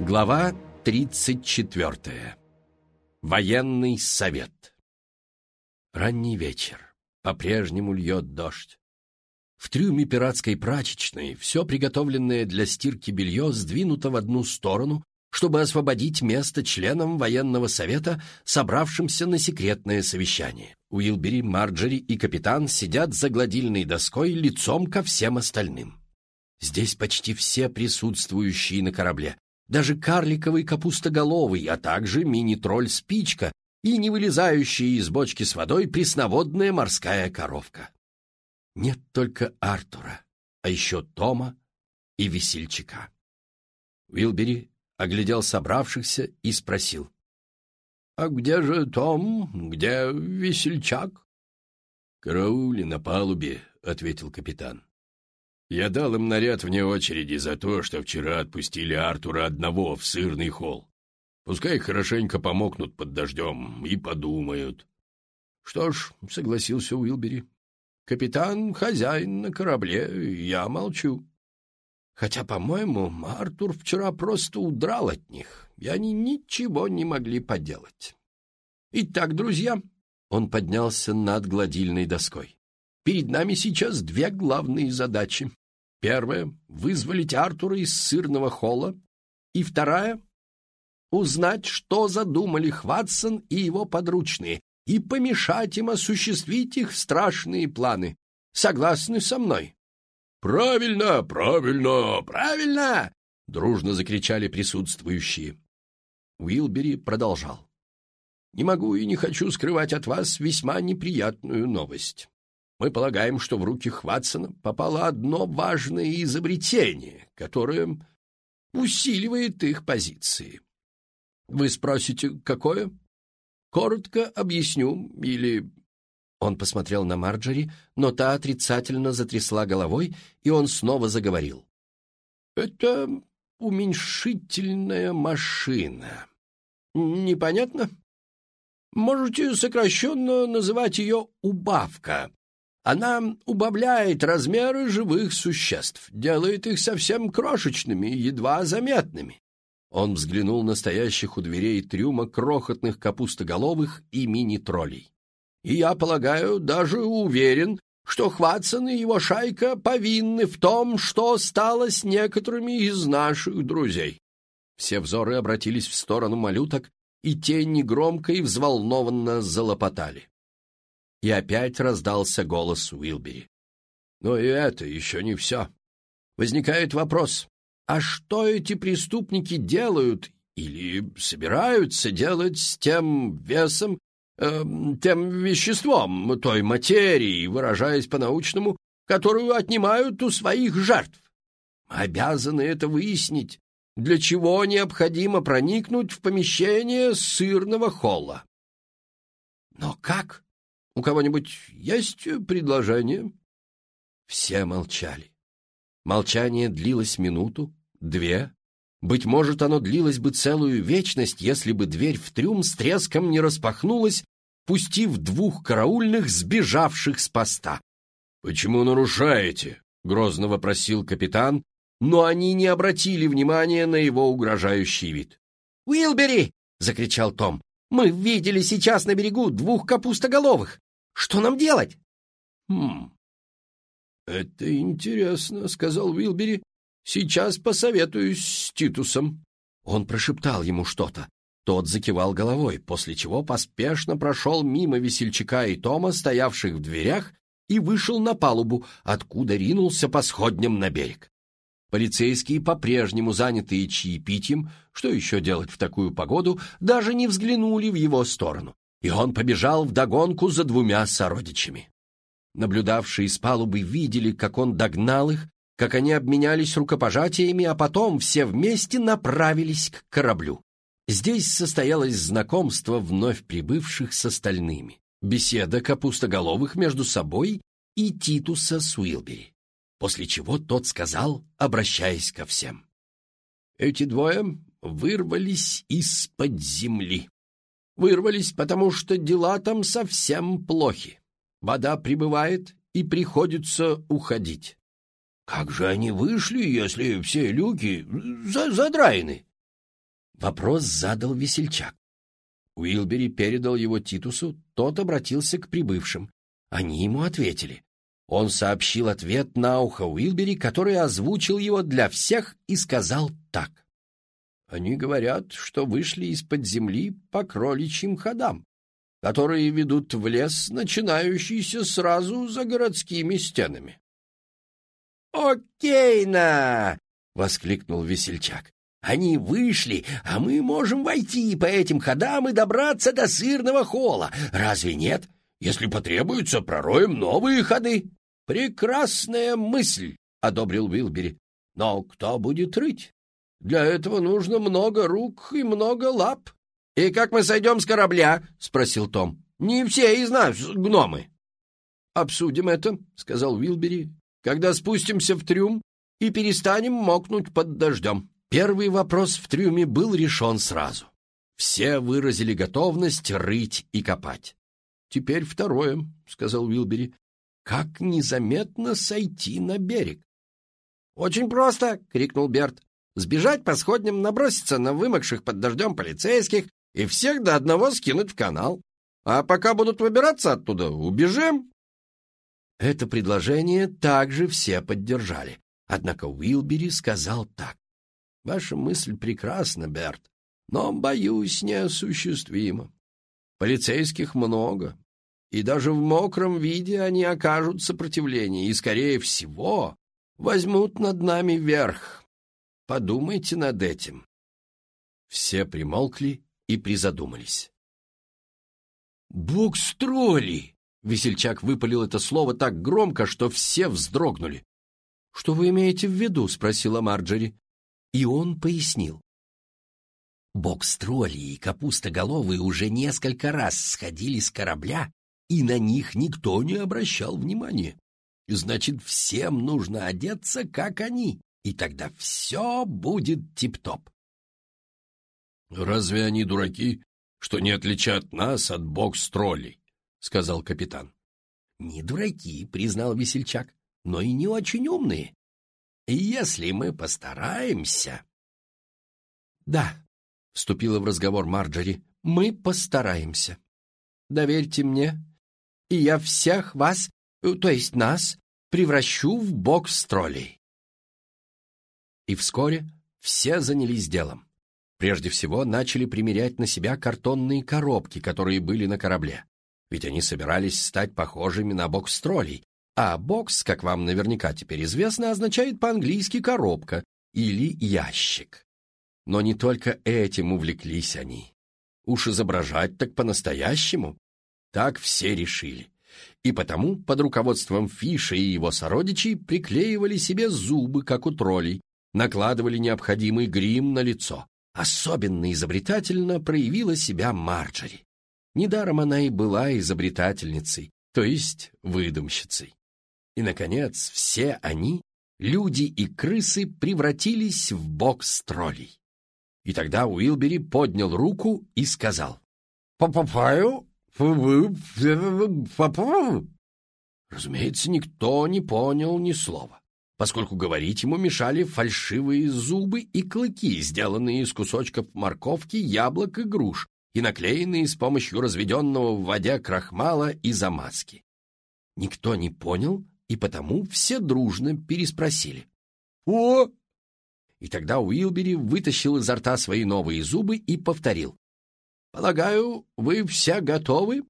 Глава 34. Военный совет. Ранний вечер. По-прежнему льет дождь. В трюме пиратской прачечной все приготовленное для стирки белье сдвинуто в одну сторону, чтобы освободить место членам военного совета, собравшимся на секретное совещание. Уилбери, Марджери и капитан сидят за гладильной доской лицом ко всем остальным. Здесь почти все присутствующие на корабле, даже карликовый капустоголовый, а также мини-тролль Спичка и не вылезающая из бочки с водой пресноводная морская коровка. Нет только Артура, а еще Тома и весельчака. Уилбери оглядел собравшихся и спросил. — А где же Том? Где весельчак? — Караули на палубе, — ответил капитан. Я дал им наряд вне очереди за то, что вчера отпустили Артура одного в сырный холл. Пускай хорошенько помокнут под дождем и подумают. — Что ж, — согласился Уилбери, — капитан — хозяин на корабле, я молчу. Хотя, по-моему, Артур вчера просто удрал от них, и они ничего не могли поделать. Итак, друзья, он поднялся над гладильной доской. Перед нами сейчас две главные задачи. Первая — вызволить Артура из сырного холла, и вторая — узнать, что задумали Хватсон и его подручные, и помешать им осуществить их страшные планы. Согласны со мной? «Правильно, правильно, правильно!» — дружно закричали присутствующие. Уилбери продолжал. «Не могу и не хочу скрывать от вас весьма неприятную новость. Мы полагаем, что в руки Хватсона попало одно важное изобретение, которое усиливает их позиции. Вы спросите, какое? Коротко объясню, или... Он посмотрел на Марджери, но та отрицательно затрясла головой, и он снова заговорил. «Это уменьшительная машина. Непонятно? Можете сокращенно называть ее «убавка», она убавляет размеры живых существ, делает их совсем крошечными, едва заметными. Он взглянул на стоящих у дверей трюма крохотных капустоголовых и мини-троллей. И я полагаю, даже уверен, что Хватсон и его шайка повинны в том, что стало с некоторыми из наших друзей. Все взоры обратились в сторону малюток, и те негромко и взволнованно залопотали. И опять раздался голос Уилбери. Но и это еще не все. Возникает вопрос, а что эти преступники делают или собираются делать с тем весом, э, тем веществом, той материей, выражаясь по-научному, которую отнимают у своих жертв? Мы обязаны это выяснить, для чего необходимо проникнуть в помещение сырного холла. Но как? У кого-нибудь есть предложение?» Все молчали. Молчание длилось минуту, две. Быть может, оно длилось бы целую вечность, если бы дверь в трюм с треском не распахнулась, пустив двух караульных, сбежавших с поста. «Почему нарушаете?» — грозно вопросил капитан, но они не обратили внимания на его угрожающий вид. «Уилбери!» — закричал Том. «Мы видели сейчас на берегу двух капустоголовых. Что нам делать?» «Хм, это интересно», — сказал Уилбери. «Сейчас посоветуюсь с Титусом». Он прошептал ему что-то. Тот закивал головой, после чего поспешно прошел мимо весельчака и Тома, стоявших в дверях, и вышел на палубу, откуда ринулся по сходням на берег. Полицейские, по-прежнему занятые чаепитием, что еще делать в такую погоду, даже не взглянули в его сторону и он побежал вдогонку за двумя сородичами. Наблюдавшие с палубы видели, как он догнал их, как они обменялись рукопожатиями, а потом все вместе направились к кораблю. Здесь состоялось знакомство вновь прибывших с остальными, беседа капустоголовых между собой и Титуса с после чего тот сказал, обращаясь ко всем. «Эти двое вырвались из-под земли. Вырвались, потому что дела там совсем плохи. Вода прибывает, и приходится уходить. Как же они вышли, если все люки задраены? Вопрос задал весельчак. Уилбери передал его Титусу, тот обратился к прибывшим. Они ему ответили. Он сообщил ответ на ухо Уилбери, который озвучил его для всех и сказал так. «Они говорят, что вышли из-под земли по кроличьим ходам, которые ведут в лес, начинающийся сразу за городскими стенами». «Окейно!» — воскликнул весельчак. Они вышли, а мы можем войти по этим ходам и добраться до сырного холла. Разве нет? Если потребуется, пророем новые ходы. Прекрасная мысль, — одобрил Уилбери. Но кто будет рыть? Для этого нужно много рук и много лап. — И как мы сойдем с корабля? — спросил Том. — Не все из нас гномы. — Обсудим это, — сказал Уилбери, — когда спустимся в трюм и перестанем мокнуть под дождем. Первый вопрос в трюме был решен сразу. Все выразили готовность рыть и копать. «Теперь второе», — сказал Уилбери. «Как незаметно сойти на берег?» «Очень просто!» — крикнул Берт. «Сбежать по сходням, наброситься на вымокших под дождем полицейских и всех до одного скинуть в канал. А пока будут выбираться оттуда, убежим!» Это предложение также все поддержали. Однако Уилбери сказал так. Ваша мысль прекрасна, Берт, но, боюсь, неосуществима. Полицейских много, и даже в мокром виде они окажут сопротивление и, скорее всего, возьмут над нами верх. Подумайте над этим. Все примолкли и призадумались. «Букстроли!» — весельчак выпалил это слово так громко, что все вздрогнули. «Что вы имеете в виду?» — спросила Марджери. И он пояснил. Бокстроли и капустоголовые уже несколько раз сходили с корабля, и на них никто не обращал внимания. Значит, всем нужно одеться, как они, и тогда все будет тип-топ. «Разве они дураки, что не отличат нас от бокс-троллей?» — сказал капитан. «Не дураки», — признал весельчак, — «но и не очень умные. Если мы постараемся...» «Да», — вступила в разговор Марджори, — «мы постараемся. Доверьте мне, и я всех вас, то есть нас, превращу в бокс троллей». И вскоре все занялись делом. Прежде всего начали примерять на себя картонные коробки, которые были на корабле. Ведь они собирались стать похожими на бокс-троллей, а бокс, как вам наверняка теперь известно, означает по-английски «коробка» или «ящик». Но не только этим увлеклись они. Уж изображать так по-настоящему. Так все решили. И потому под руководством Фиша и его сородичей приклеивали себе зубы, как у троллей, накладывали необходимый грим на лицо. Особенно изобретательно проявила себя Марджори. Недаром она и была изобретательницей, то есть выдумщицей. И, наконец, все они, люди и крысы, превратились в бокс троллей. И тогда Уилбери поднял руку и сказал «Попапаю, попапаю». Разумеется, никто не понял ни слова, поскольку говорить ему мешали фальшивые зубы и клыки, сделанные из кусочков морковки, яблок и груш, и наклеенные с помощью разведенного в воде крахмала и замазки. Никто не понял, и потому все дружно переспросили. «О!» И тогда Уилбери вытащил изо рта свои новые зубы и повторил. «Полагаю, вы все готовы?»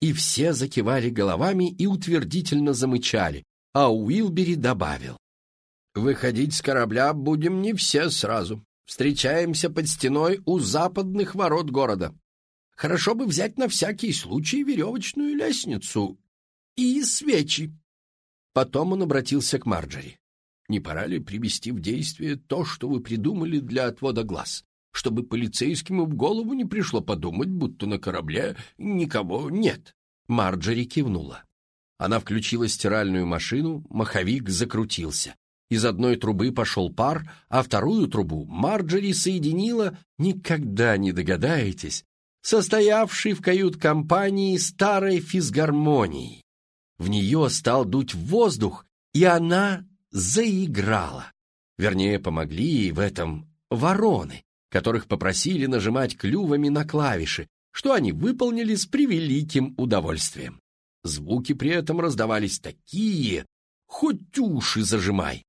И все закивали головами и утвердительно замычали, а Уилбери добавил. «Выходить с корабля будем не все сразу. Встречаемся под стеной у западных ворот города. Хорошо бы взять на всякий случай веревочную лестницу и свечи. Потом он обратился к Марджери. «Не пора ли привести в действие то, что вы придумали для отвода глаз, чтобы полицейским в голову не пришло подумать, будто на корабле никого нет?» Марджери кивнула. Она включила стиральную машину, маховик закрутился, Из одной трубы пошел пар, а вторую трубу Марджери соединила, никогда не догадаетесь, состоявшей в кают-компании старой физгармонией. В нее стал дуть воздух, и она заиграла. Вернее, помогли ей в этом вороны, которых попросили нажимать клювами на клавиши, что они выполнили с превеликим удовольствием. Звуки при этом раздавались такие, хоть уши зажимай.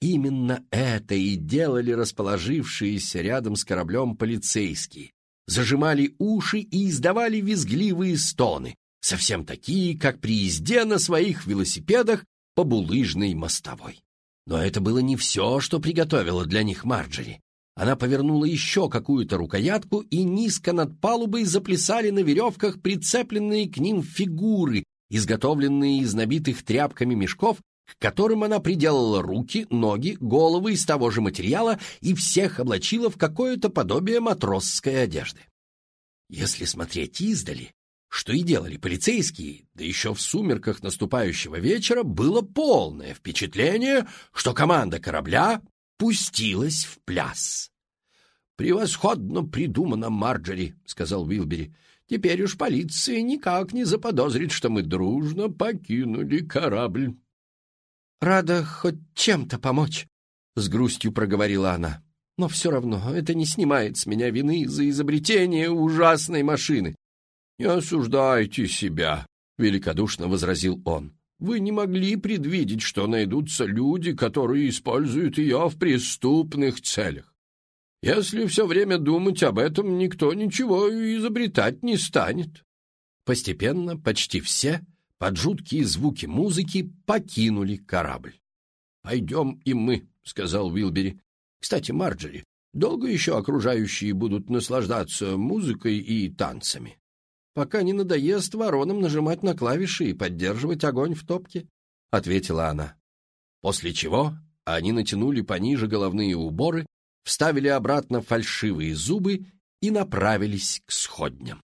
Именно это и делали расположившиеся рядом с кораблем полицейские. Зажимали уши и издавали визгливые стоны, совсем такие, как при езде на своих велосипедах по булыжной мостовой. Но это было не все, что приготовила для них Марджери. Она повернула еще какую-то рукоятку, и низко над палубой заплясали на веревках прицепленные к ним фигуры, изготовленные из набитых тряпками мешков, к которым она приделала руки, ноги, головы из того же материала и всех облачила в какое-то подобие матросской одежды. Если смотреть издали, что и делали полицейские, да еще в сумерках наступающего вечера, было полное впечатление, что команда корабля пустилась в пляс. «Превосходно придумано, Марджери», — сказал Уилбери. «Теперь уж полиция никак не заподозрит, что мы дружно покинули корабль». «Рада хоть чем-то помочь», — с грустью проговорила она. «Но все равно это не снимает с меня вины за изобретение ужасной машины». «Не осуждайте себя», — великодушно возразил он. Вы не могли предвидеть, что найдутся люди, которые используют ее в преступных целях. Если все время думать об этом, никто ничего изобретать не станет. Постепенно почти все под жуткие звуки музыки покинули корабль. «Пойдем и мы», — сказал Уилбери. «Кстати, Марджери, долго еще окружающие будут наслаждаться музыкой и танцами?» пока не надоест воронам нажимать на клавиши и поддерживать огонь в топке», — ответила она. После чего они натянули пониже головные уборы, вставили обратно фальшивые зубы и направились к сходням.